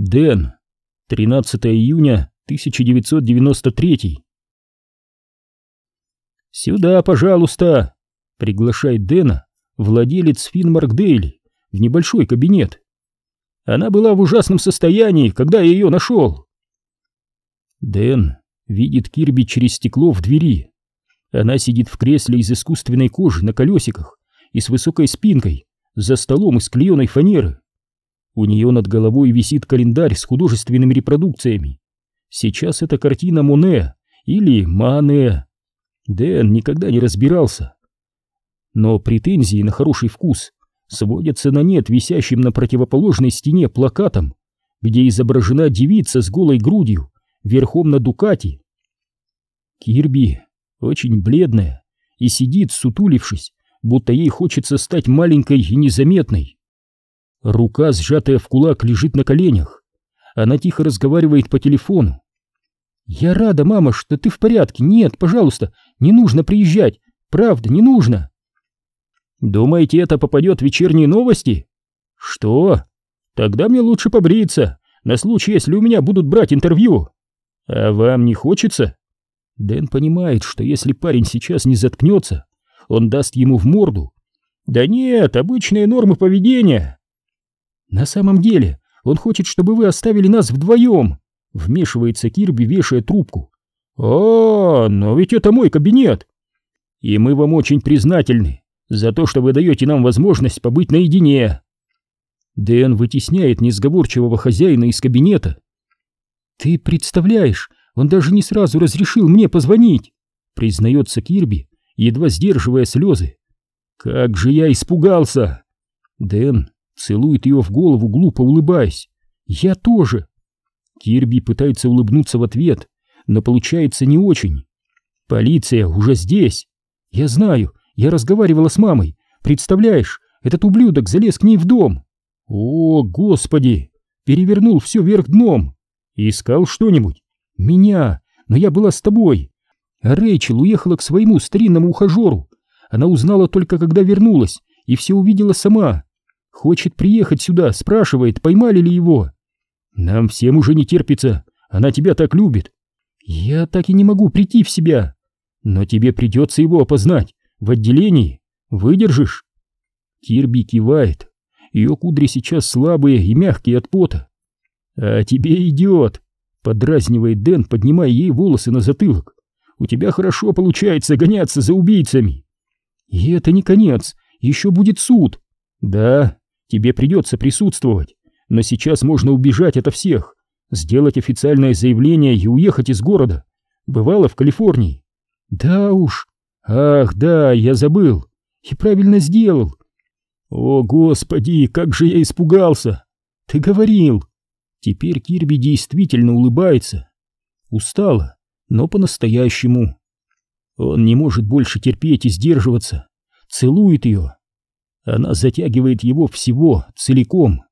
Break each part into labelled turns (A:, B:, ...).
A: Дэн. 13 июня 1993. «Сюда, пожалуйста!» — приглашает Дэна владелец Финмарк Дейли в небольшой кабинет. Она была в ужасном состоянии, когда я ее нашел. Дэн видит Кирби через стекло в двери. Она сидит в кресле из искусственной кожи на колесиках и с высокой спинкой за столом из клееной фанеры. У нее над головой висит календарь с художественными репродукциями. Сейчас это картина Моне или Мане. Дэн никогда не разбирался. Но претензии на хороший вкус сводятся на нет висящим на противоположной стене плакатом, где изображена девица с голой грудью, верхом на Дукати. Кирби очень бледная и сидит, сутулившись, будто ей хочется стать маленькой и незаметной. Рука, сжатая в кулак, лежит на коленях. Она тихо разговаривает по телефону. «Я рада, мама, что ты в порядке. Нет, пожалуйста, не нужно приезжать. Правда, не нужно». «Думаете, это попадет в вечерние новости?» «Что? Тогда мне лучше побриться, на случай, если у меня будут брать интервью. А вам не хочется?» Дэн понимает, что если парень сейчас не заткнется, он даст ему в морду. «Да нет, обычные нормы поведения». «На самом деле, он хочет, чтобы вы оставили нас вдвоем!» Вмешивается Кирби, вешая трубку. «О, но ведь это мой кабинет!» «И мы вам очень признательны за то, что вы даете нам возможность побыть наедине!» Дэн вытесняет несговорчивого хозяина из кабинета. «Ты представляешь, он даже не сразу разрешил мне позвонить!» Признается Кирби, едва сдерживая слезы. «Как же я испугался!» Дэн Целует ее в голову, глупо улыбаясь. «Я тоже!» Кирби пытается улыбнуться в ответ, но получается не очень. «Полиция уже здесь!» «Я знаю, я разговаривала с мамой. Представляешь, этот ублюдок залез к ней в дом!» «О, господи!» Перевернул все вверх дном. «Искал что-нибудь?» «Меня, но я была с тобой!» А Рэйчел уехала к своему старинному ухажеру. Она узнала только, когда вернулась, и все увидела сама. Хочет приехать сюда, спрашивает, поймали ли его. Нам всем уже не терпится, она тебя так любит. Я так и не могу прийти в себя. Но тебе придется его опознать в отделении. Выдержишь? Кирби кивает. Ее кудри сейчас слабые и мягкие от пота. А тебе идет, подразнивает Дэн, поднимая ей волосы на затылок. У тебя хорошо получается гоняться за убийцами. И это не конец, еще будет суд. Да, Тебе придется присутствовать, но сейчас можно убежать ото всех, сделать официальное заявление и уехать из города. Бывало в Калифорнии. Да уж. Ах, да, я забыл. И правильно сделал. О, господи, как же я испугался. Ты говорил. Теперь Кирби действительно улыбается. Устала, но по-настоящему. Он не может больше терпеть и сдерживаться. Целует ее, она затягивает его всего, целиком.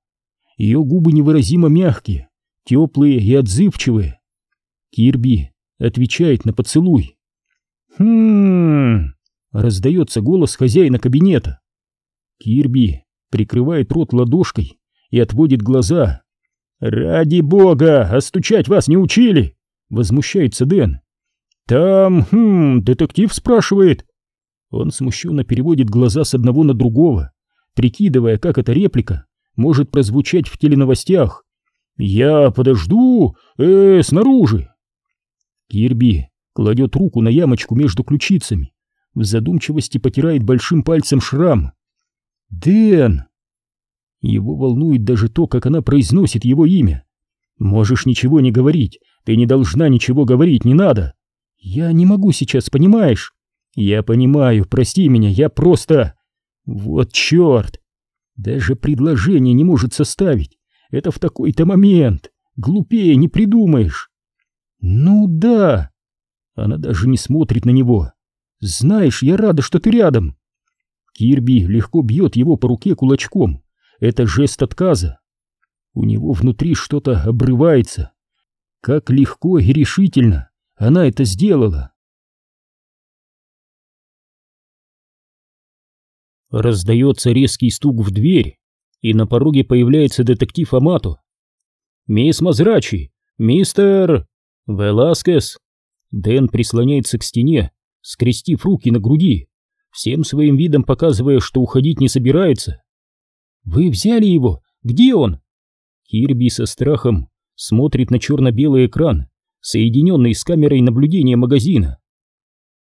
A: Ее губы невыразимо мягкие, теплые и отзывчивые. Кирби отвечает на поцелуй. «Хм...» — раздается голос хозяина кабинета. Кирби прикрывает рот ладошкой и отводит глаза. «Ради бога, а стучать вас не учили!» — возмущается Дэн. «Там, хм, детектив спрашивает, он смущенно переводит глаза с одного на другого, прикидывая, как эта реплика может прозвучать в теленовостях. «Я подожду, э, снаружи!» Кирби кладет руку на ямочку между ключицами, в задумчивости потирает большим пальцем шрам. «Дэн!» Его волнует даже то, как она произносит его имя. «Можешь ничего не говорить, ты не должна ничего говорить, не надо!» «Я не могу сейчас, понимаешь?» Я понимаю, прости меня, я просто... Вот черт! Даже предложение не может составить. Это в такой-то момент. Глупее не придумаешь. Ну да. Она даже не смотрит на него. Знаешь, я рада, что ты рядом. Кирби легко бьет его по руке кулачком. Это жест отказа. У него внутри что-то обрывается. Как легко и решительно она это сделала. Раздается резкий стук в дверь, и на пороге появляется детектив Амато. Мисс Мазрачи! Мистер... Веласкес!» Дэн прислоняется к стене, скрестив руки на груди, всем своим видом показывая, что уходить не собирается. «Вы взяли его? Где он?» Кирби со страхом смотрит на черно-белый экран, соединенный с камерой наблюдения магазина.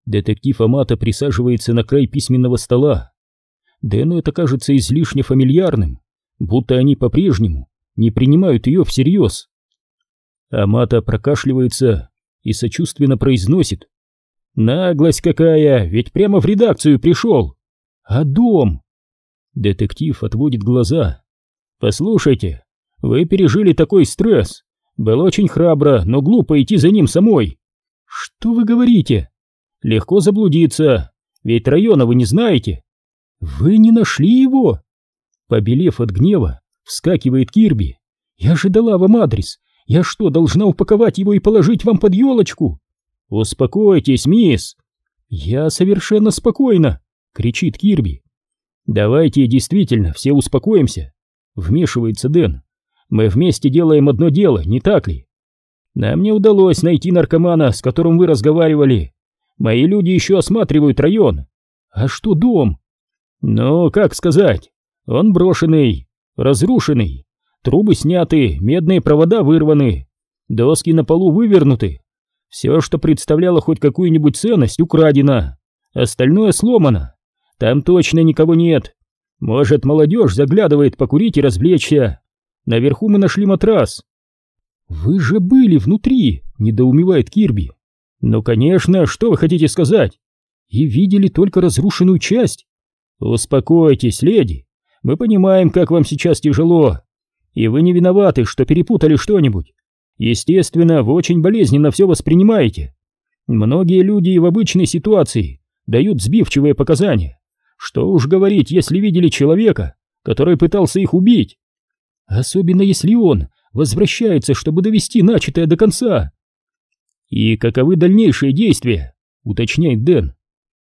A: Детектив Амата присаживается на край письменного стола. Дэну это кажется излишне фамильярным, будто они по-прежнему не принимают ее всерьез. Амата прокашливается и сочувственно произносит. «Наглость какая, ведь прямо в редакцию пришел! А дом?» Детектив отводит глаза. «Послушайте, вы пережили такой стресс. Было очень храбро, но глупо идти за ним самой». «Что вы говорите?» «Легко заблудиться, ведь района вы не знаете». «Вы не нашли его?» Побелев от гнева, вскакивает Кирби. «Я же дала вам адрес. Я что, должна упаковать его и положить вам под елочку?» «Успокойтесь, мисс!» «Я совершенно спокойна!» — кричит Кирби. «Давайте действительно все успокоимся!» — вмешивается Дэн. «Мы вместе делаем одно дело, не так ли? Нам не удалось найти наркомана, с которым вы разговаривали. Мои люди еще осматривают район. А что дом?» «Ну, как сказать, он брошенный, разрушенный, трубы сняты, медные провода вырваны, доски на полу вывернуты. Все, что представляло хоть какую-нибудь ценность, украдено, остальное сломано. Там точно никого нет. Может, молодежь заглядывает покурить и развлечься. Наверху мы нашли матрас. Вы же были внутри, недоумевает Кирби. Ну, конечно, что вы хотите сказать? И видели только разрушенную часть. Успокойтесь, леди. Мы понимаем, как вам сейчас тяжело. И вы не виноваты, что перепутали что-нибудь. Естественно, вы очень болезненно все воспринимаете. Многие люди в обычной ситуации дают сбивчивые показания. Что уж говорить, если видели человека, который пытался их убить. Особенно если он возвращается, чтобы довести начатое до конца. И каковы дальнейшие действия, уточняет Дэн.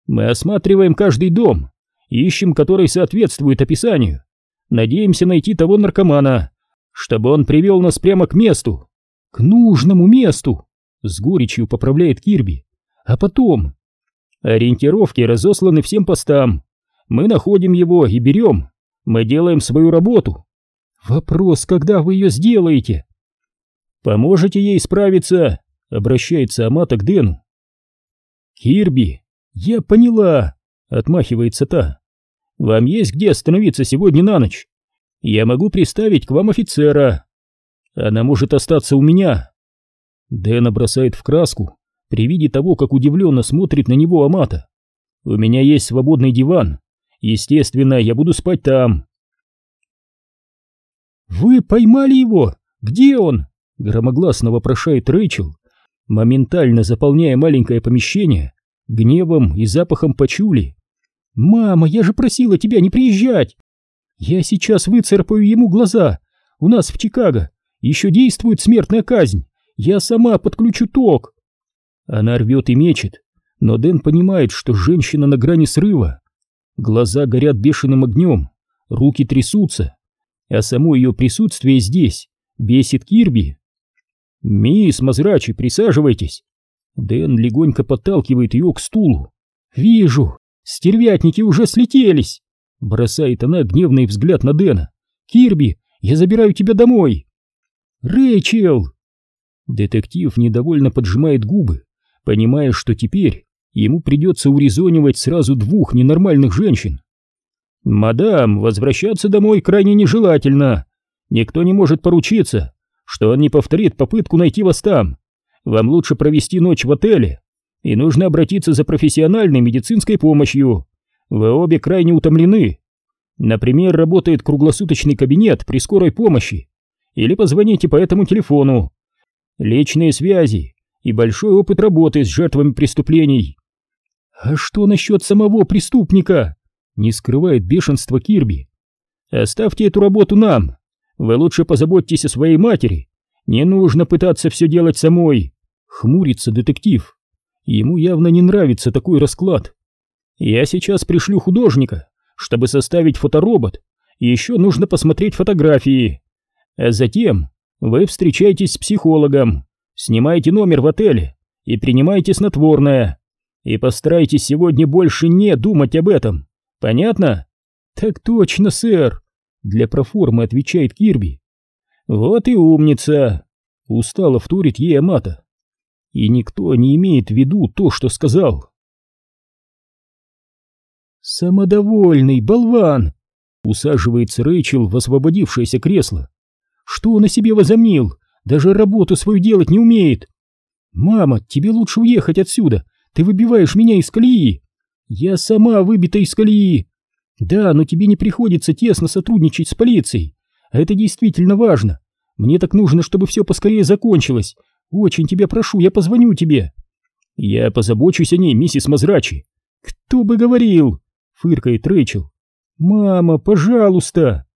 A: Мы осматриваем каждый дом, ищем, который соответствует описанию. Надеемся найти того наркомана, чтобы он привел нас прямо к месту. К нужному месту, с горечью поправляет Кирби. А потом... Ориентировки разосланы всем постам. Мы находим его и берем. Мы делаем свою работу. Вопрос, когда вы ее сделаете? Поможете ей справиться, обращается Амата к Дэну. Кирби, я поняла, отмахивается та. Вам есть где остановиться сегодня на ночь? Я могу приставить к вам офицера. Она может остаться у меня. Дэна бросает в краску при виде того, как удивленно смотрит на него Амата. У меня есть свободный диван. Естественно, я буду спать там. «Вы поймали его? Где он?» — громогласно вопрошает Рэйчел, моментально заполняя маленькое помещение гневом и запахом почули. «Мама, я же просила тебя не приезжать! Я сейчас выцарапаю ему глаза! У нас в Чикаго еще действует смертная казнь! Я сама подключу ток!» Она рвет и мечет, но Дэн понимает, что женщина на грани срыва. Глаза горят бешеным огнем, руки трясутся, а само ее присутствие здесь бесит Кирби. «Мисс Мазрачи, присаживайтесь!» Дэн легонько подталкивает ее к стулу. «Вижу, Стервятники уже слетелись!» Бросает она гневный взгляд на Дэна. «Кирби, я забираю тебя домой!» «Рэйчел!» Детектив недовольно поджимает губы, понимая, что теперь ему придется урезонивать сразу двух ненормальных женщин. «Мадам, возвращаться домой крайне нежелательно. Никто не может поручиться, что он не повторит попытку найти вас там. Вам лучше провести ночь в отеле и нужно обратиться за профессиональной медицинской помощью. Вы обе крайне утомлены. Например, работает круглосуточный кабинет при скорой помощи. Или позвоните по этому телефону. Личные связи и большой опыт работы с жертвами преступлений. А что насчет самого преступника? Не скрывает бешенство Кирби. Оставьте эту работу нам. Вы лучше позаботьтесь о своей матери. Не нужно пытаться все делать самой. Хмурится детектив. Ему явно не нравится такой расклад. Я сейчас пришлю художника, чтобы составить фоторобот, еще нужно посмотреть фотографии. А затем Вы встречаетесь с психологом, снимаете номер в отеле и принимаете снотворное. И постарайтесь сегодня больше не думать об этом. Понятно? Так точно, сэр. Для проформы отвечает Кирби. Вот и умница. Устало вторит ей Амата. И никто не имеет в виду то, что сказал. Самодовольный болван! Усаживается Рэйчел в освободившееся кресло. Что он о себе возомнил? Даже работу свою делать не умеет. Мама, тебе лучше уехать отсюда. Ты выбиваешь меня из колеи. Я сама выбита из колеи. Да, но тебе не приходится тесно сотрудничать с полицией. А это действительно важно. Мне так нужно, чтобы все поскорее закончилось. Очень тебя прошу, я позвоню тебе. Я позабочусь о ней, миссис Мазрачи. Кто бы говорил? Фыркает Рэйчел. Мама, пожалуйста.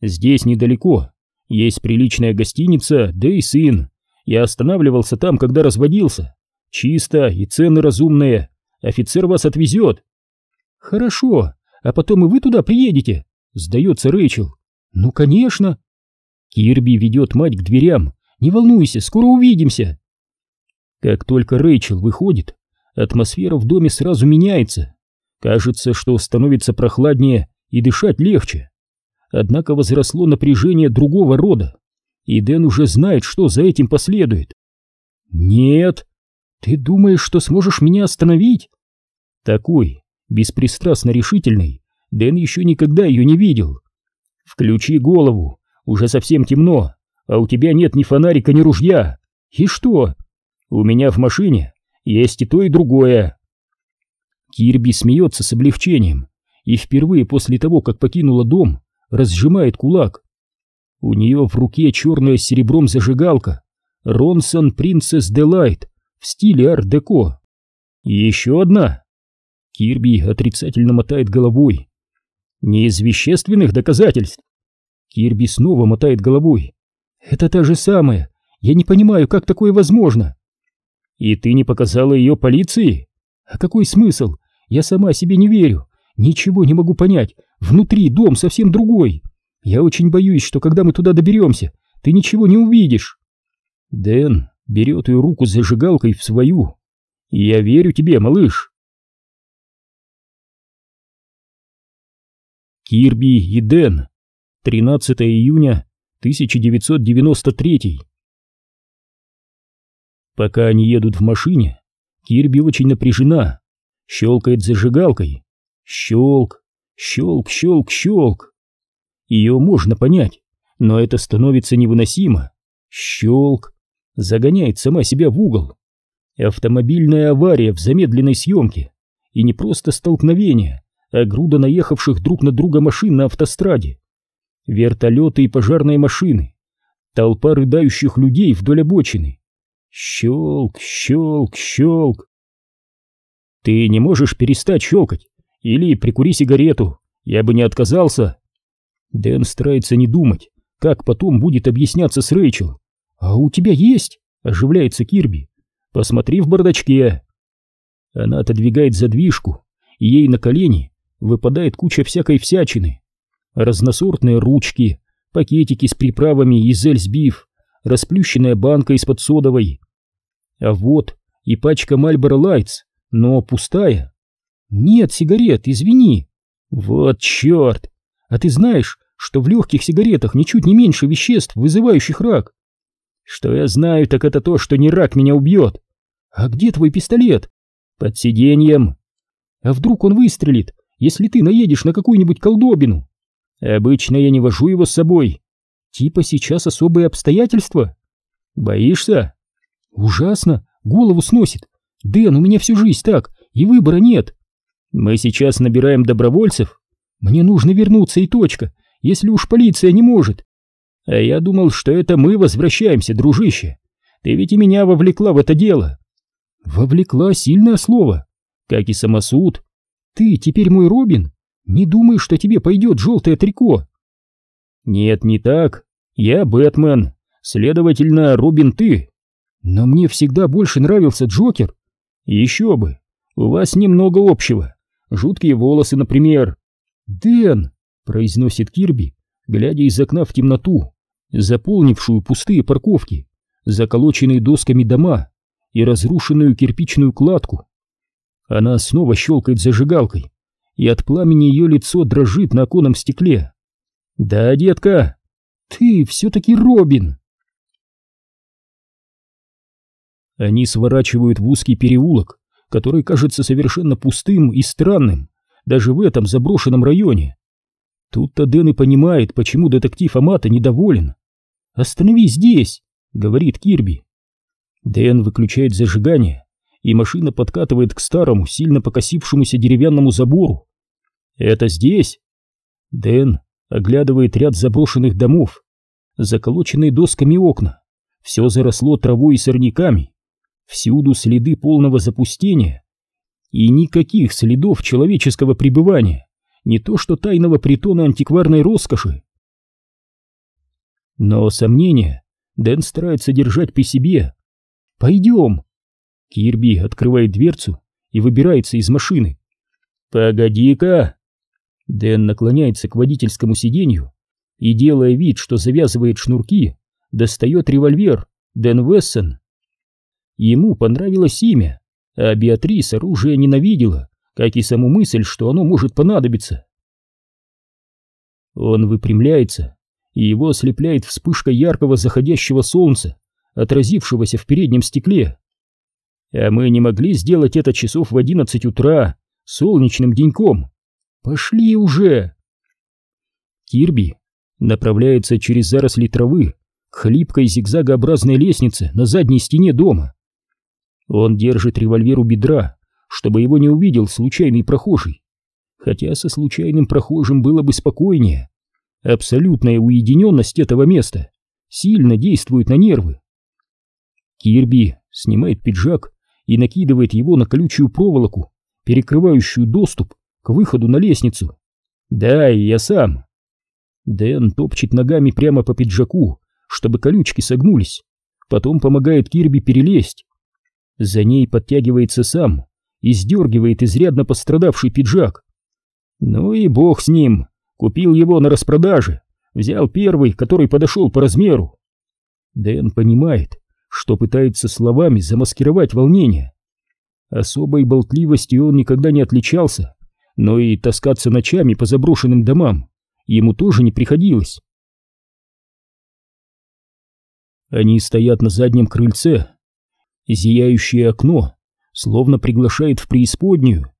A: Здесь недалеко. Есть приличная гостиница, да и сын. Я останавливался там, когда разводился. Чисто и цены разумные. Офицер вас отвезет. Хорошо, а потом и вы туда приедете, сдается Рэйчел. Ну, конечно. Кирби ведет мать к дверям. Не волнуйся, скоро увидимся. Как только Рэйчел выходит, атмосфера в доме сразу меняется. Кажется, что становится прохладнее и дышать легче. Однако возросло напряжение другого рода, и Дэн уже знает, что за этим последует. «Нет, ты думаешь, что сможешь меня остановить?» Такой, беспристрастно решительный, Дэн еще никогда ее не видел. «Включи голову, уже совсем темно, а у тебя нет ни фонарика, ни ружья. И что? У меня в машине есть и то, и другое». Кирби смеется с облегчением, и впервые после того, как покинула дом, разжимает кулак. У нее в руке черная с серебром зажигалка Ронсон Принцесс Делайт в стиле арт-деко. Еще одна. Кирби отрицательно мотает головой. Не из вещественных доказательств. Кирби снова мотает головой. Это та же самая. Я не понимаю, как такое возможно. И ты не показала ее полиции? А какой смысл? Я сама себе не верю. Ничего не могу понять. Внутри дом совсем другой. Я очень боюсь, что когда мы туда доберемся, ты ничего не увидишь. Дэн берет ее руку с зажигалкой в свою. Я верю тебе, малыш. Кирби и Дэн. 13 июня 1993. Пока они едут в машине, Кирби очень напряжена, щелкает зажигалкой. Щелк, Щелк, щелк, щелк. Ее можно понять, но это становится невыносимо. Щелк. Загоняет сама себя в угол. Автомобильная авария в замедленной съемке. И не просто столкновение, а груда наехавших друг на друга машин на автостраде. Вертолеты и пожарные машины. Толпа рыдающих людей вдоль обочины. Щелк, щелк, щелк. Ты не можешь перестать щелкать. Или прикури сигарету, я бы не отказался. Дэн старается не думать, как потом будет объясняться с Рэйчел. А у тебя есть? Оживляется Кирби. Посмотри в бардачке. Она отодвигает задвижку, и ей на колени выпадает куча всякой всячины. Разносортные ручки, пакетики с приправами из эльсбиф, расплющенная банка из-под содовой. А вот и пачка Мальборо Лайтс, но пустая. «Нет сигарет, извини». «Вот черт! А ты знаешь, что в легких сигаретах ничуть не меньше веществ, вызывающих рак?» «Что я знаю, так это то, что не рак меня убьет». «А где твой пистолет?» «Под сиденьем». «А вдруг он выстрелит, если ты наедешь на какую-нибудь колдобину?» «Обычно я не вожу его с собой». «Типа сейчас особые обстоятельства?» «Боишься?» «Ужасно, голову сносит. Дэн, у меня всю жизнь так, и выбора нет». Мы сейчас набираем добровольцев. Мне нужно вернуться и точка, если уж полиция не может. А я думал, что это мы возвращаемся, дружище. Ты ведь и меня вовлекла в это дело. Вовлекла сильное слово, как и самосуд. Ты теперь мой Робин? Не думаю, что тебе пойдет желтое трико. Нет, не так. Я Бэтмен. Следовательно, Робин ты. Но мне всегда больше нравился Джокер. Еще бы. У вас немного общего. Жуткие волосы, например. «Дэн!» — произносит Кирби, глядя из окна в темноту. заполнившую пустые парковки, заколоченные досками дома и разрушенную кирпичную кладку. Она снова щелкает зажигалкой, и от пламени ее лицо дрожит на оконном стекле. «Да, детка, ты все-таки Робин!» Они сворачивают в узкий переулок, который кажется совершенно пустым и странным, даже в этом заброшенном районе. Тут-то Дэн и понимает, почему детектив Амата недоволен. «Остановись здесь!» — говорит Кирби. Дэн выключает зажигание, и машина подкатывает к старому, сильно покосившемуся деревянному забору. «Это здесь?» Дэн оглядывает ряд заброшенных домов, заколоченные досками окна. Все заросло травой и сорняками. Всюду следы полного запустения. И никаких следов человеческого пребывания, не то что тайного притона антикварной роскоши. Но сомнения Дэн старается держать при себе. «Пойдем!» Кирби открывает дверцу и выбирается из машины. «Погоди-ка!» Дэн наклоняется к водительскому сиденью и, делая вид, что завязывает шнурки, достает револьвер Дэн Вессон. Ему понравилось имя, а Беатрис оружие ненавидела, как и саму мысль, что оно может понадобиться. Он выпрямляется, и его ослепляет вспышка яркого заходящего солнца, отразившегося в переднем стекле. А мы не могли сделать это часов в одиннадцать утра, солнечным деньком. Пошли уже! Кирби направляется через заросли травы к хлипкой зигзагообразной лестнице на задней стене дома. Он держит револьвер у бедра, чтобы его не увидел случайный прохожий. Хотя со случайным прохожим было бы спокойнее. Абсолютная уединенность этого места сильно действует на нервы. Кирби снимает пиджак и накидывает его на колючую проволоку, перекрывающую доступ к выходу на лестницу. Да, и я сам. Дэн топчет ногами прямо по пиджаку, чтобы колючки согнулись. Потом помогает Кирби перелезть. За ней подтягивается сам и сдергивает изрядно пострадавший пиджак. Ну и бог с ним, купил его на распродаже, взял первый, который подошел по размеру. Дэн понимает, что пытается словами замаскировать волнение. Особой болтливостью он никогда не отличался, но и таскаться ночами по заброшенным домам ему тоже не приходилось. Они стоят на заднем крыльце, Зияющее окно словно приглашает в преисподнюю.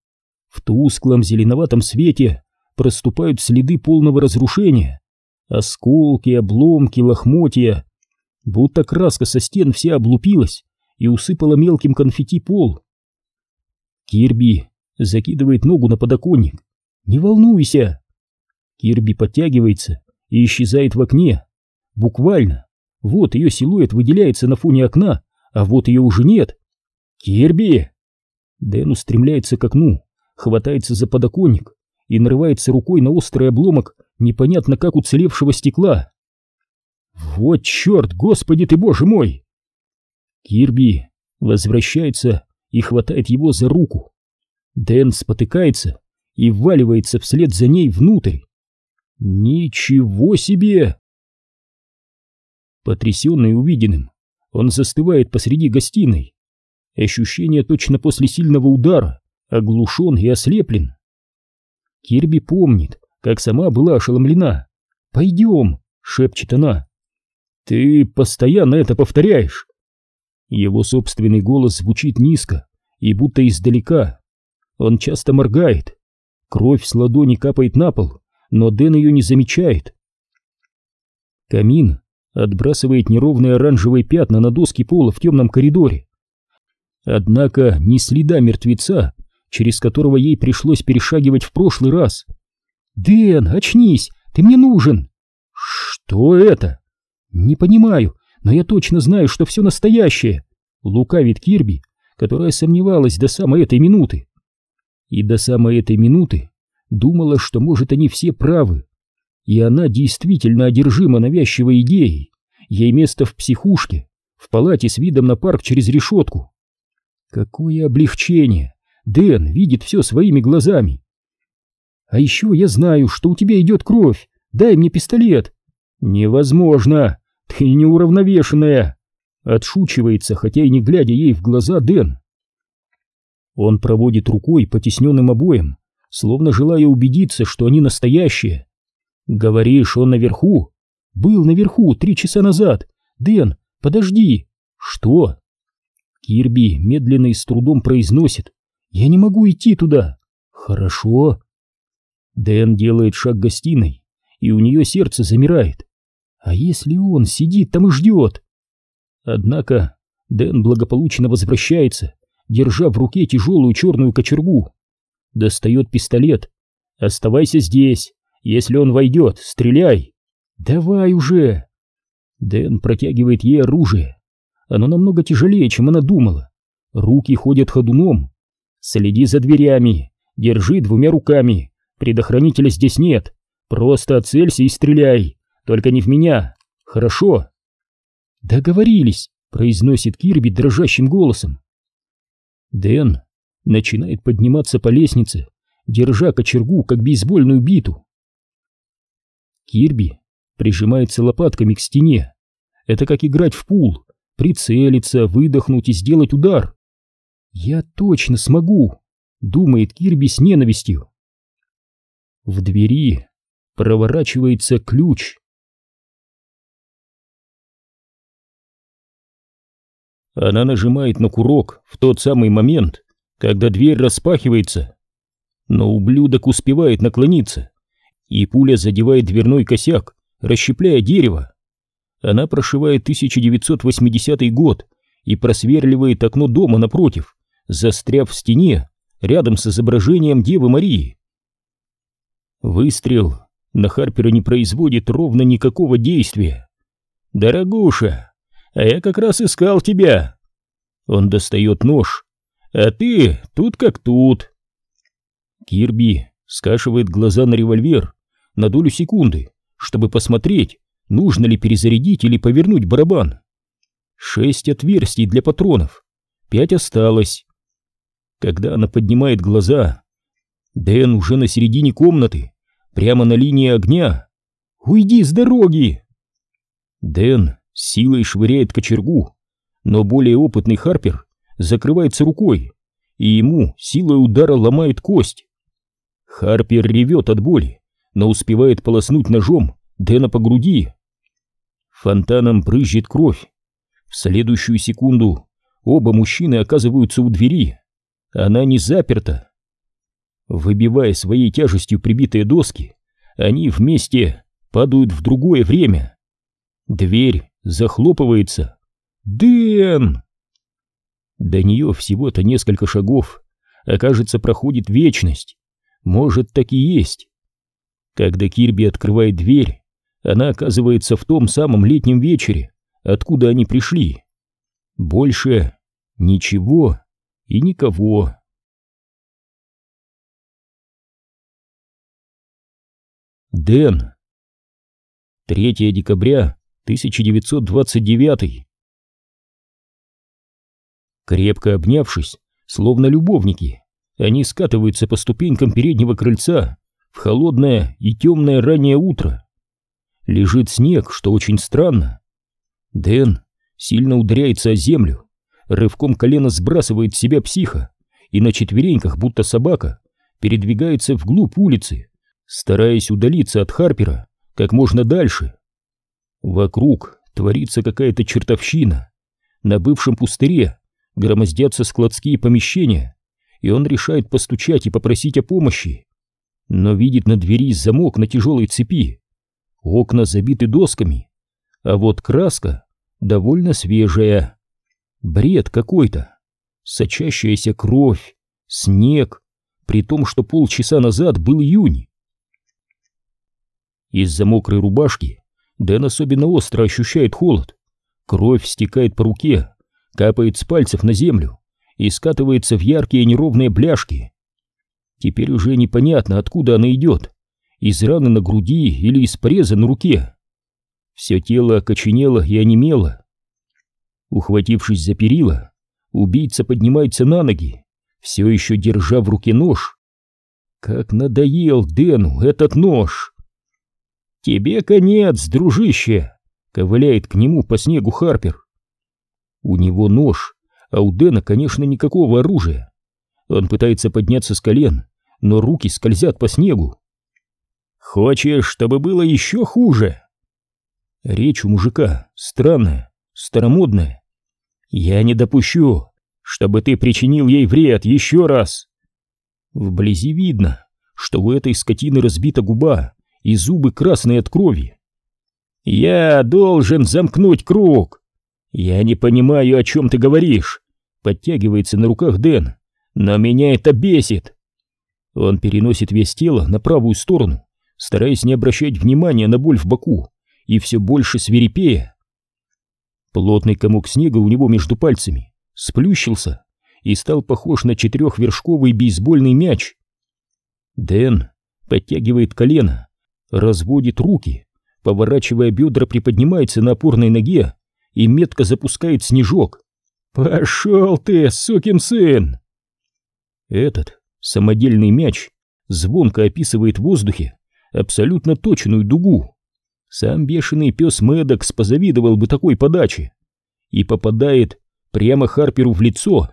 A: В тусклом зеленоватом свете проступают следы полного разрушения. Осколки, обломки, лохмотья. Будто краска со стен вся облупилась и усыпала мелким конфетти пол. Кирби закидывает ногу на подоконник. «Не волнуйся!» Кирби подтягивается и исчезает в окне. Буквально. Вот ее силуэт выделяется на фоне окна, а вот ее уже нет. Кирби! Дэн устремляется к окну, хватается за подоконник и нарывается рукой на острый обломок непонятно как уцелевшего стекла. Вот черт, господи ты боже мой! Кирби возвращается и хватает его за руку. Дэн спотыкается и вваливается вслед за ней внутрь. Ничего себе! Потрясенный увиденным, он застывает посреди гостиной. Ощущение точно после сильного удара, оглушен и ослеплен. Кирби помнит, как сама была ошеломлена. «Пойдем», — шепчет она. «Ты постоянно это повторяешь». Его собственный голос звучит низко и будто издалека. Он часто моргает. Кровь с ладони капает на пол, но Дэн ее не замечает. Камин отбрасывает неровные оранжевые пятна на доски пола в темном коридоре. Однако ни следа мертвеца, через которого ей пришлось перешагивать в прошлый раз. «Дэн, очнись! Ты мне нужен!» «Что это?» «Не понимаю, но я точно знаю, что все настоящее!» Лукавит Кирби, которая сомневалась до самой этой минуты. И до самой этой минуты думала, что, может, они все правы. И она действительно одержима навязчивой идеей. Ей место в психушке, в палате с видом на парк через решетку. Какое облегчение! Дэн видит все своими глазами. А еще я знаю, что у тебя идет кровь. Дай мне пистолет. Невозможно. и неуравновешенная!» Отшучивается, хотя и не глядя ей в глаза Дэн. Он проводит рукой по тесненным обоям, словно желая убедиться, что они настоящие. «Говоришь, он наверху?» «Был наверху три часа назад. Дэн, подожди!» «Что?» Кирби медленно и с трудом произносит. «Я не могу идти туда». «Хорошо». Дэн делает шаг к гостиной, и у нее сердце замирает. А если он сидит там и ждет? Однако Дэн благополучно возвращается, держа в руке тяжелую черную кочергу. Достает пистолет. «Оставайся здесь. Если он войдет, стреляй!» «Давай уже!» Дэн протягивает ей оружие. Оно намного тяжелее, чем она думала. Руки ходят ходуном. «Следи за дверями. Держи двумя руками. Предохранителя здесь нет. Просто целься и стреляй. Только не в меня. Хорошо?» «Договорились», — произносит Кирби дрожащим голосом. Дэн начинает подниматься по лестнице, держа кочергу, как бейсбольную биту. Кирби прижимается лопатками к стене. Это как играть в пул, прицелиться, выдохнуть и сделать удар. «Я точно смогу», — думает Кирби с ненавистью. В двери проворачивается ключ. Она нажимает на курок в тот самый момент, когда дверь распахивается. Но ублюдок успевает наклониться, и пуля задевает дверной косяк, расщепляя дерево. Она прошивает 1980 год и просверливает окно дома напротив, застряв в стене рядом с изображением Девы Марии. Выстрел на Харпера не производит ровно никакого действия. «Дорогуша, а я как раз искал тебя. Он достает нож, а ты тут как тут. Кирби скашивает глаза на револьвер на долю секунды, чтобы посмотреть, нужно ли перезарядить или повернуть барабан. Шесть отверстий для патронов, пять осталось. Когда она поднимает глаза, Дэн уже на середине комнаты, прямо на линии огня. «Уйди с дороги!» Дэн силой швыряет кочергу, но более опытный Харпер закрывается рукой, и ему силой удара ломает кость. Харпер ревет от боли, но успевает полоснуть ножом Дэна по груди. Фонтаном брызжет кровь. В следующую секунду оба мужчины оказываются у двери. Она не заперта. Выбивая своей тяжестью прибитые доски, они вместе падают в другое время. Дверь захлопывается. «Дэн!» До нее всего-то несколько шагов, а кажется, проходит вечность. Может, так и есть. Когда Кирби открывает дверь, она оказывается в том самом летнем вечере, откуда они пришли. Больше ничего и никого. Дэн. 3 декабря 1929. Крепко обнявшись, словно любовники, они скатываются по ступенькам переднего крыльца в холодное и темное раннее утро. Лежит снег, что очень странно. Дэн сильно ударяется о землю, рывком колена сбрасывает с себя психа и на четвереньках, будто собака, передвигается вглубь улицы, стараясь удалиться от Харпера как можно дальше. Вокруг творится какая-то чертовщина. На бывшем пустыре громоздятся складские помещения, и он решает постучать и попросить о помощи. Но видит на двери замок на тяжелой цепи. Окна забиты досками, а вот краска довольно свежая. Бред какой-то. Сочащаяся кровь, снег, при том, что полчаса назад был июнь. Из-за мокрой рубашки Дэн особенно остро ощущает холод. Кровь стекает по руке, капает с пальцев на землю и скатывается в яркие неровные бляшки. Теперь уже непонятно, откуда она идет. Из раны на груди или из пореза на руке. Все тело окоченело и онемело. Ухватившись за перила, убийца поднимается на ноги, все еще держа в руке нож. Как надоел Дэну этот нож! «Тебе конец, дружище!» ковыляет к нему по снегу Харпер. У него нож, а у Дэна, конечно, никакого оружия. Он пытается подняться с колен, но руки скользят по снегу. «Хочешь, чтобы было еще хуже?» Речь у мужика странная, старомодная. «Я не допущу, чтобы ты причинил ей вред еще раз!» Вблизи видно, что у этой скотины разбита губа и зубы красные от крови. «Я должен замкнуть круг!» «Я не понимаю, о чем ты говоришь!» Подтягивается на руках Дэн. «Но меня это бесит!» Он переносит весь тело на правую сторону, стараясь не обращать внимания на боль в боку и все больше свирепея. Плотный комок снега у него между пальцами сплющился и стал похож на четырехвершковый бейсбольный мяч. Дэн подтягивает колено, разводит руки, поворачивая бедра, приподнимается на опорной ноге и метко запускает снежок. «Пошел ты, сукин сын!» Этот самодельный мяч звонко описывает в воздухе абсолютно точную дугу. Сам бешеный пес Мэддокс позавидовал бы такой подаче и попадает прямо Харперу в лицо.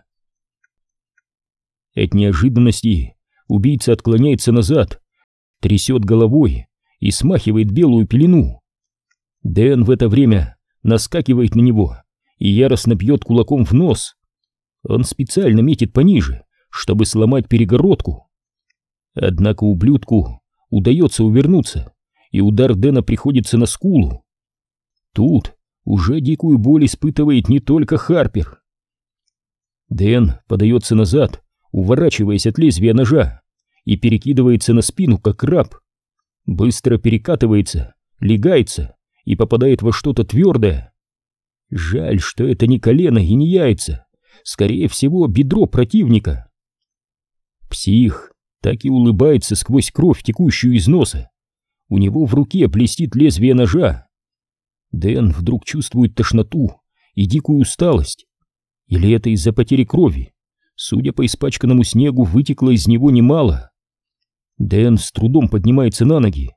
A: От неожиданности убийца отклоняется назад, трясет головой и смахивает белую пелену. Дэн в это время наскакивает на него и яростно бьет кулаком в нос. Он специально метит пониже, чтобы сломать перегородку. Однако ублюдку удается увернуться, и удар Дэна приходится на скулу. Тут уже дикую боль испытывает не только Харпер. Дэн подается назад, уворачиваясь от лезвия ножа, и перекидывается на спину, как краб. Быстро перекатывается, легается и попадает во что-то твердое. Жаль, что это не колено и не яйца, скорее всего, бедро противника. Псих так и улыбается сквозь кровь, текущую из носа. У него в руке блестит лезвие ножа. Дэн вдруг чувствует тошноту и дикую усталость. Или это из-за потери крови? Судя по испачканному снегу, вытекло из него немало. Дэн с трудом поднимается на ноги.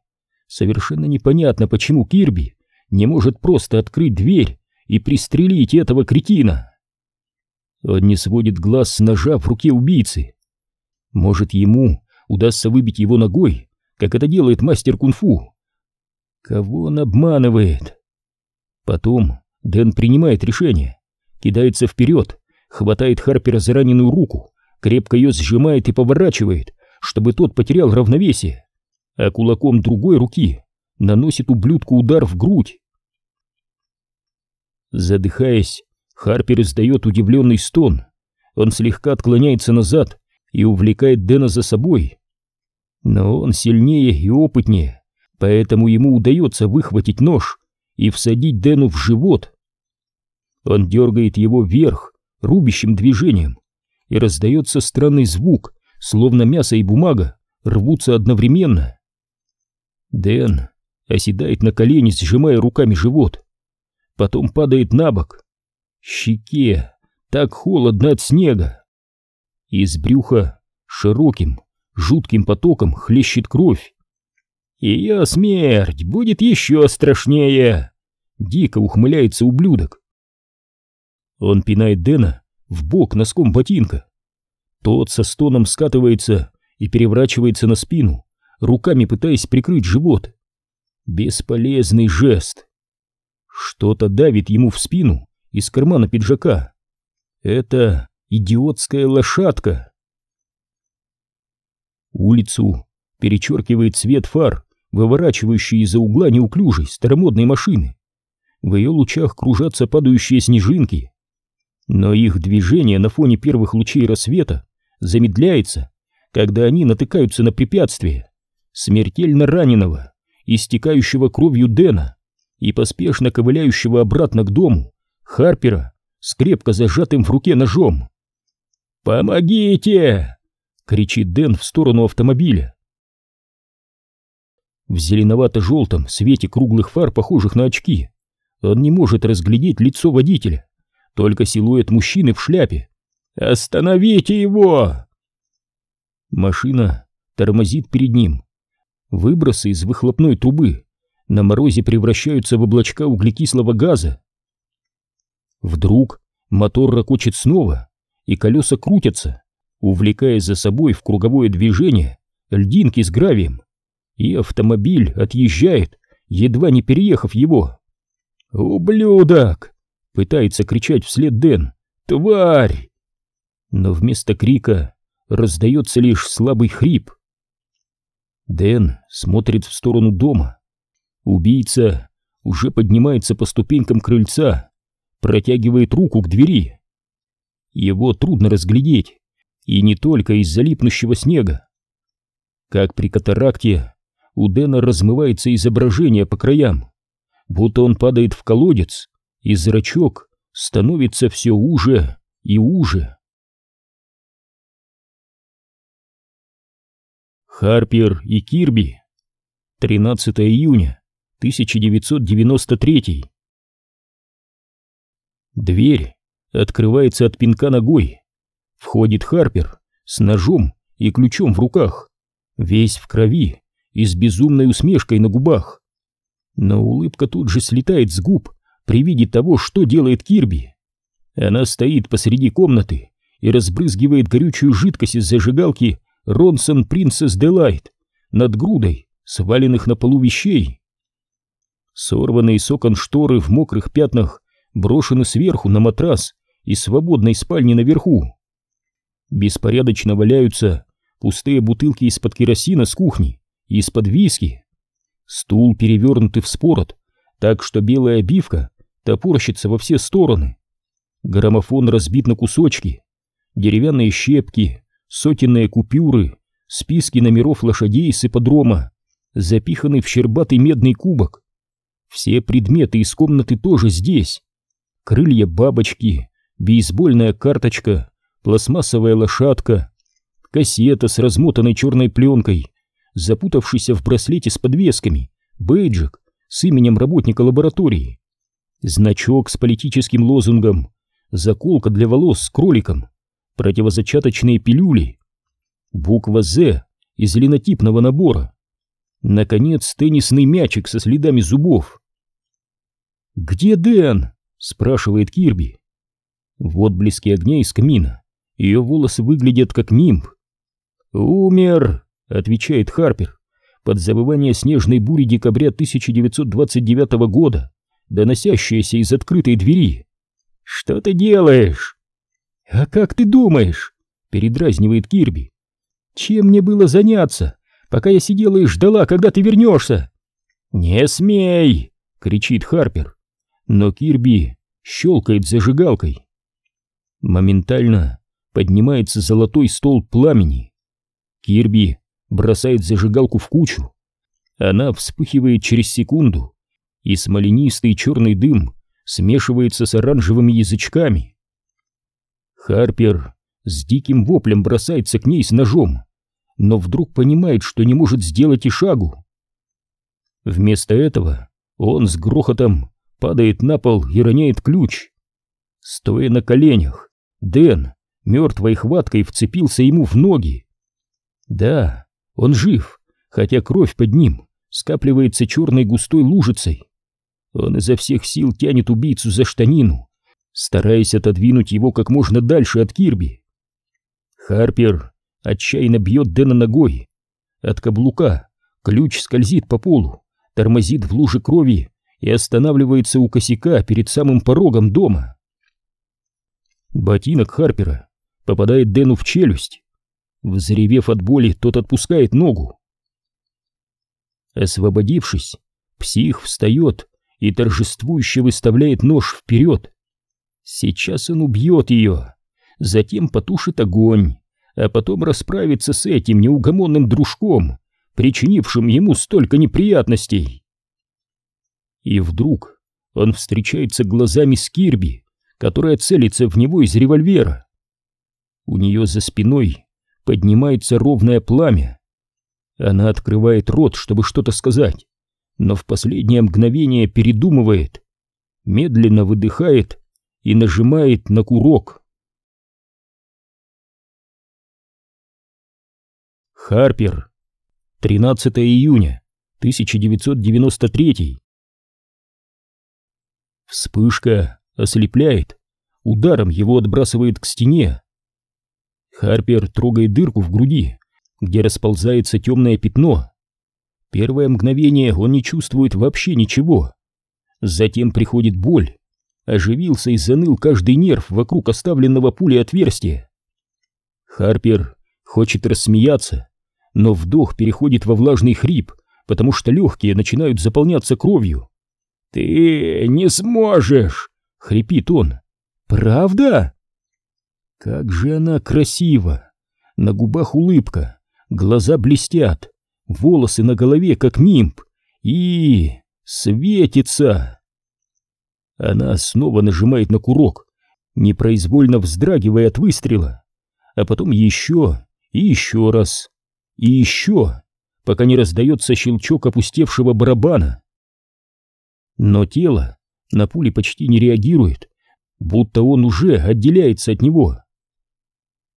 A: Совершенно непонятно, почему Кирби не может просто открыть дверь и пристрелить этого кретина. Он не сводит глаз с ножа в руке убийцы. Может, ему удастся выбить его ногой, как это делает мастер кунг-фу? Кого он обманывает? Потом Дэн принимает решение, кидается вперед, хватает Харпера за раненую руку, крепко ее сжимает и поворачивает, чтобы тот потерял равновесие, а кулаком другой руки наносит ублюдку удар в грудь. Задыхаясь, Харпер издает удивленный стон. Он слегка отклоняется назад и увлекает Дэна за собой. Но он сильнее и опытнее, поэтому ему удается выхватить нож и всадить Дэну в живот. Он дергает его вверх, рубящим движением, и раздается странный звук, словно мясо и бумага рвутся одновременно. Дэн оседает на колени, сжимая руками живот, потом падает на бок. Щеке так холодно от снега. Из брюха широким, жутким потоком хлещет кровь. Ее смерть будет еще страшнее. Дико ухмыляется ублюдок. Он пинает Дэна в бок носком ботинка. Тот со стоном скатывается и переворачивается на спину, руками пытаясь прикрыть живот. Бесполезный жест. Что-то давит ему в спину из кармана пиджака. Это идиотская лошадка. Улицу перечеркивает свет фар, выворачивающий из-за угла неуклюжей старомодной машины. В ее лучах кружатся падающие снежинки. Но их движение на фоне первых лучей рассвета замедляется, когда они натыкаются на препятствие, смертельно раненого, истекающего кровью Дэна и поспешно ковыляющего обратно к дому Харпера с крепко зажатым в руке ножом. «Помогите!» — кричит Дэн в сторону автомобиля. В зеленовато-желтом свете круглых фар, похожих на очки, он не может разглядеть лицо водителя, только силуэт мужчины в шляпе. «Остановите его!» Машина тормозит перед ним. Выбросы из выхлопной трубы на морозе превращаются в облачка углекислого газа. Вдруг мотор ракочет снова, и колеса крутятся, увлекая за собой в круговое движение льдинки с гравием, и автомобиль отъезжает, едва не переехав его. «Ублюдок!» — пытается кричать вслед Дэн. «Тварь!» Но вместо крика раздается лишь слабый хрип. Дэн смотрит в сторону дома. Убийца уже поднимается по ступенькам крыльца, протягивает руку к двери. Его трудно разглядеть, и не только из-за липнущего снега. Как при катаракте, у Дэна размывается изображение по краям, будто он падает в колодец, и зрачок становится все уже и уже. Харпер и Кирби. 13 июня 1993. Дверь открывается от пинка ногой. Входит Харпер с ножом и ключом в руках, весь в крови и с безумной усмешкой на губах. Но улыбка тут же слетает с губ при виде того, что делает Кирби. Она стоит посреди комнаты и разбрызгивает горючую жидкость из зажигалки Ронсон Принцесс Делайт над грудой сваленных на полу вещей. Сорванные с окон шторы в мокрых пятнах брошены сверху на матрас из свободной спальни наверху. Беспорядочно валяются пустые бутылки из-под керосина с кухни и из-под виски. Стул перевернутый в спорот, так что белая обивка топорщится во все стороны. Граммофон разбит на кусочки, деревянные щепки, сотенные купюры, списки номеров лошадей с ипподрома, запиханы в щербатый медный кубок. Все предметы из комнаты тоже здесь. Крылья бабочки, бейсбольная карточка, пластмассовая лошадка, кассета с размотанной черной пленкой, запутавшийся в браслете с подвесками, бейджик с именем работника лаборатории, значок с политическим лозунгом, заколка для волос с кроликом, противозачаточные пилюли, буква «З» из линотипного набора, наконец теннисный мячик со следами зубов. «Где Дэн?» — спрашивает Кирби. В отблеске огня из камина ее волосы выглядят как нимб. «Умер!» — отвечает Харпер под завывание снежной бури декабря 1929 года, доносящаяся из открытой двери. «Что ты делаешь?» «А как ты думаешь?» — передразнивает Кирби. «Чем мне было заняться, пока я сидела и ждала, когда ты вернешься?» «Не смей!» — кричит Харпер. Но Кирби щелкает зажигалкой. Моментально поднимается золотой стол пламени. Кирби бросает зажигалку в кучу. Она вспыхивает через секунду, и смоленистый черный дым смешивается с оранжевыми язычками. Харпер с диким воплем бросается к ней с ножом, но вдруг понимает, что не может сделать и шагу. Вместо этого он с грохотом падает на пол и роняет ключ. Стоя на коленях, Дэн мертвой хваткой вцепился ему в ноги. Да, он жив, хотя кровь под ним скапливается черной густой лужицей. Он изо всех сил тянет убийцу за штанину, стараясь отодвинуть его как можно дальше от Кирби. Харпер отчаянно бьет Дэна ногой. От каблука ключ скользит по полу, тормозит в луже крови и останавливается у косяка перед самым порогом дома. Ботинок Харпера попадает Дэну в челюсть. Взревев от боли, тот отпускает ногу. Освободившись, псих встает и торжествующе выставляет нож вперед. Сейчас он убьет ее, затем потушит огонь, а потом расправится с этим неугомонным дружком, причинившим ему столько неприятностей. И вдруг он встречается глазами с Кирби, которая целится в него из револьвера. У нее за спиной поднимается ровное пламя. Она открывает рот, чтобы что-то сказать, но в последнее мгновение передумывает, медленно выдыхает и нажимает на курок. Харпер. 13 июня 1993. Вспышка ослепляет, ударом его отбрасывает к стене. Харпер трогает дырку в груди, где расползается темное пятно. Первое мгновение он не чувствует вообще ничего. Затем приходит боль. Оживился и заныл каждый нерв вокруг оставленного пулей отверстия. Харпер хочет рассмеяться, но вдох переходит во влажный хрип, потому что легкие начинают заполняться кровью. «Ты не сможешь!» — хрипит он. «Правда?» Как же она красива! На губах улыбка, глаза блестят, волосы на голове как нимб и... светится! Она снова нажимает на курок, непроизвольно вздрагивая от выстрела, а потом еще и еще раз, и еще, пока не раздается щелчок опустевшего барабана. Но тело на пули почти не реагирует, будто он уже отделяется от него.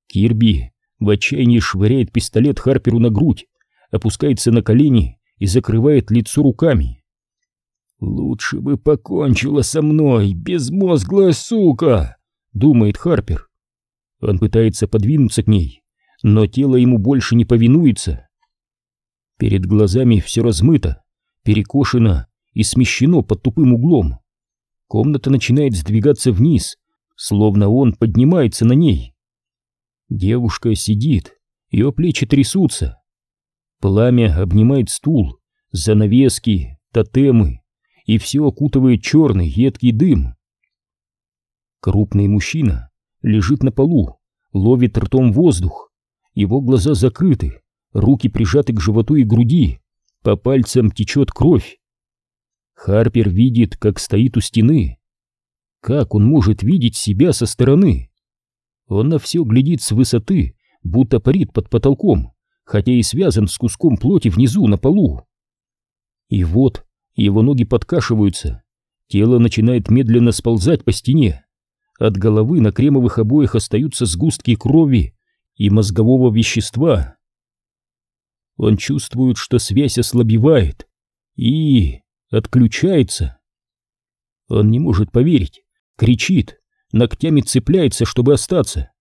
A: Кирби в отчаянии швыряет пистолет Харперу на грудь, опускается на колени и закрывает лицо руками. «Лучше бы покончила со мной, безмозглая сука!» — думает Харпер. Он пытается подвинуться к ней, но тело ему больше не повинуется. Перед глазами все размыто, перекошено и смещено под тупым углом. Комната начинает сдвигаться вниз, словно он поднимается на ней. Девушка сидит, ее плечи трясутся. Пламя обнимает стул, занавески, тотемы, и все окутывает черный едкий дым. Крупный мужчина лежит на полу, ловит ртом воздух. Его глаза закрыты, руки прижаты к животу и груди, по пальцам течет кровь. Харпер видит, как стоит у стены. Как он может видеть себя со стороны? Он на все глядит с высоты, будто парит под потолком, хотя и связан с куском плоти внизу на полу. И вот его ноги подкашиваются, тело начинает медленно сползать по стене. От головы на кремовых обоях остаются сгустки крови и мозгового вещества. Он чувствует, что связь ослабевает и отключается. Он не может поверить, кричит, ногтями цепляется, чтобы остаться.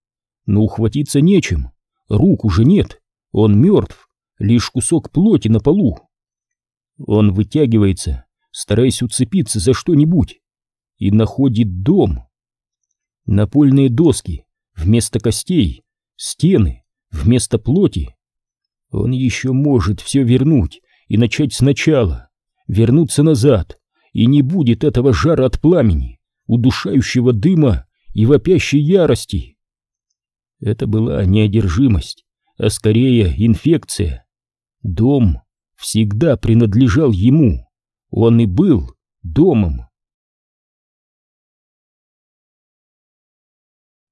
A: Но ухватиться нечем, рук уже нет, он мертв, лишь кусок плоти на полу. Он вытягивается, стараясь уцепиться за что-нибудь, и находит дом. Напольные доски вместо костей, стены вместо плоти. Он еще может все вернуть и начать сначала, вернуться назад, и не будет этого жара от пламени, удушающего дыма и вопящей ярости. Это была не одержимость, а скорее инфекция. Дом всегда принадлежал ему, он и был домом.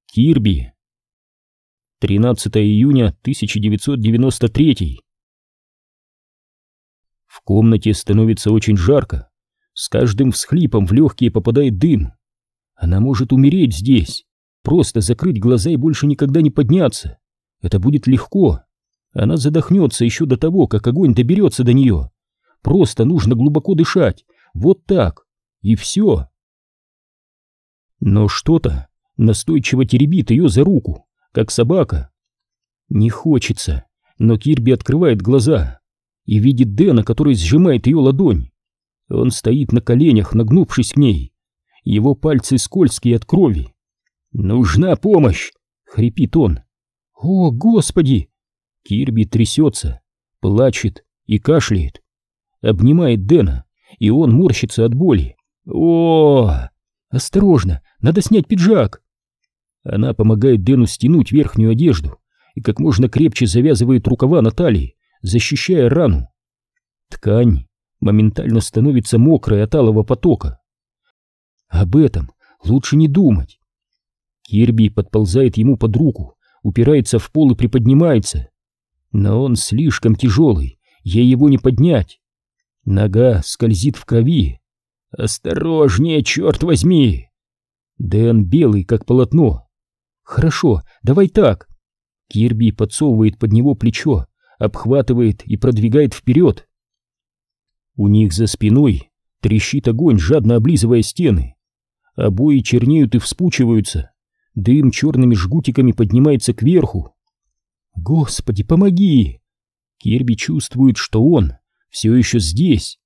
A: Кирби 13 июня 1993 В комнате становится очень жарко. С каждым всхлипом в легкие попадает дым. Она может умереть здесь, просто закрыть глаза и больше никогда не подняться. Это будет легко. Она задохнется еще до того, как огонь доберется до нее. Просто нужно глубоко дышать, вот так, и все. Но что-то настойчиво теребит ее за руку, как собака. Не хочется, но Кирби открывает глаза и видит Дэна, который сжимает ее ладонь. Он стоит на коленях, нагнувшись к ней. Его пальцы скользкие от крови. «Нужна помощь!» — хрипит он. «О, Господи!» Кирби трясется, плачет и кашляет. Обнимает Дэна, и он морщится от боли. «О!» «Осторожно, надо снять пиджак!» Она помогает Дэну стянуть верхнюю одежду и как можно крепче завязывает рукава на талии, защищая рану. Ткань моментально становится мокрой от алого потока. Об этом лучше не думать. Кирби подползает ему под руку, упирается в пол и приподнимается. Но он слишком тяжелый, ей его не поднять. Нога скользит в крови. «Осторожнее, черт возьми!» Дэн белый, как полотно. «Хорошо, давай так». Кирби подсовывает под него плечо, обхватывает и продвигает вперед. У них за спиной трещит огонь, жадно облизывая стены. Обои чернеют и вспучиваются. Дым черными жгутиками поднимается кверху. Господи, помоги! Кирби чувствует, что он все еще здесь.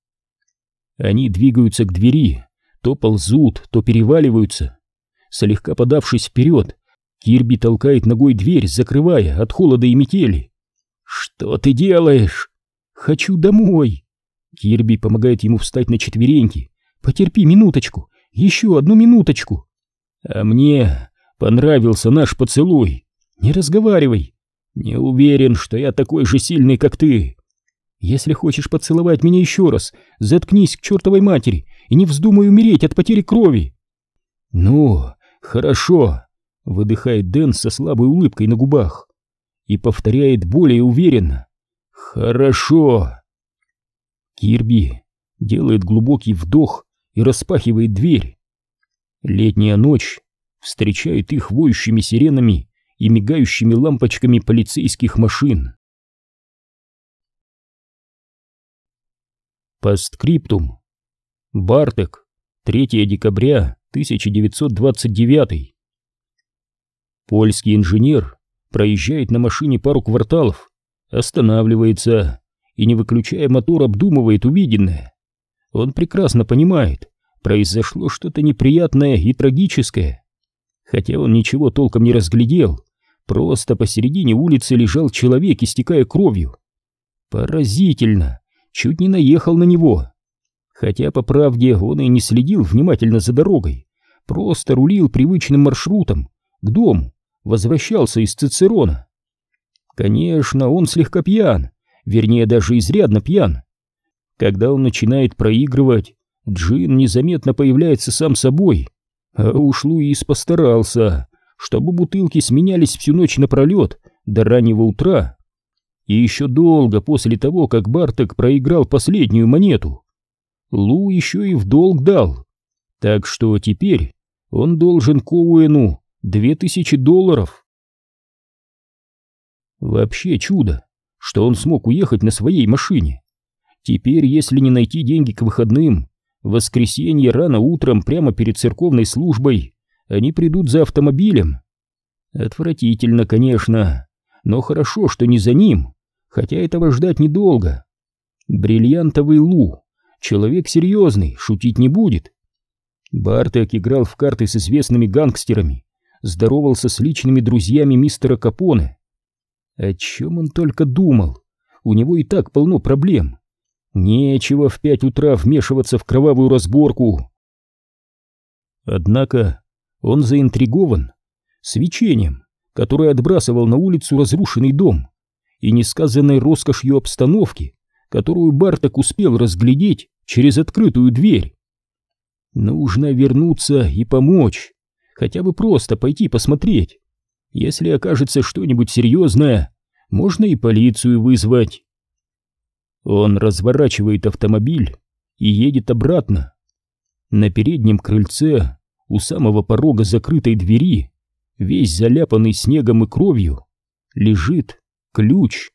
A: Они двигаются к двери, то ползут, то переваливаются. Слегка подавшись вперед, Кирби толкает ногой дверь, закрывая от холода и метели. «Что ты делаешь?» «Хочу домой!» Кирби помогает ему встать на четвереньки. «Потерпи минуточку, еще одну минуточку!» «А мне понравился наш поцелуй. Не разговаривай. Не уверен, что я такой же сильный, как ты. Если хочешь поцеловать меня еще раз, заткнись к чертовой матери и не вздумай умереть от потери крови!» «Ну, хорошо!» — выдыхает Дэн со слабой улыбкой на губах и повторяет более уверенно. «Хорошо!» Кирби делает глубокий вдох и распахивает дверь. Летняя ночь встречает их воющими сиренами и мигающими лампочками полицейских машин. Постскриптум. Бартек. 3 декабря 1929. Польский инженер проезжает на машине пару кварталов, останавливается и, не выключая мотор, обдумывает увиденное. Он прекрасно понимает, произошло что-то неприятное и трагическое. Хотя он ничего толком не разглядел, просто посередине улицы лежал человек, истекая кровью. Поразительно, чуть не наехал на него. Хотя, по правде, он и не следил внимательно за дорогой, просто рулил привычным маршрутом к дому, возвращался из Цицерона. Конечно, он слегка пьян, вернее даже изрядно пьян. Когда он начинает проигрывать, джин незаметно появляется сам собой, а уж Луис постарался, чтобы бутылки сменялись всю ночь напролет до раннего утра. И еще долго после того, как Барток проиграл последнюю монету. Лу еще и в долг дал, так что теперь он должен Коуэну две тысячи долларов. Вообще чудо, что он смог уехать на своей машине. Теперь, если не найти деньги к выходным, в воскресенье рано утром прямо перед церковной службой они придут за автомобилем. Отвратительно, конечно, но хорошо, что не за ним, хотя этого ждать недолго. Бриллиантовый Лу, человек серьезный, шутить не будет. Бартек играл в карты с известными гангстерами, здоровался с личными друзьями мистера Капоне. О чем он только думал? У него и так полно проблем. Нечего в пять утра вмешиваться в кровавую разборку. Однако он заинтригован свечением, которое отбрасывал на улицу разрушенный дом, и несказанной роскошью обстановки, которую Барток успел разглядеть через открытую дверь. Нужно вернуться и помочь, хотя бы просто пойти посмотреть. Если окажется что-нибудь серьезное, можно и полицию вызвать. Он разворачивает автомобиль и едет обратно. На переднем крыльце, у самого порога закрытой двери, весь заляпанный снегом и кровью, лежит ключ.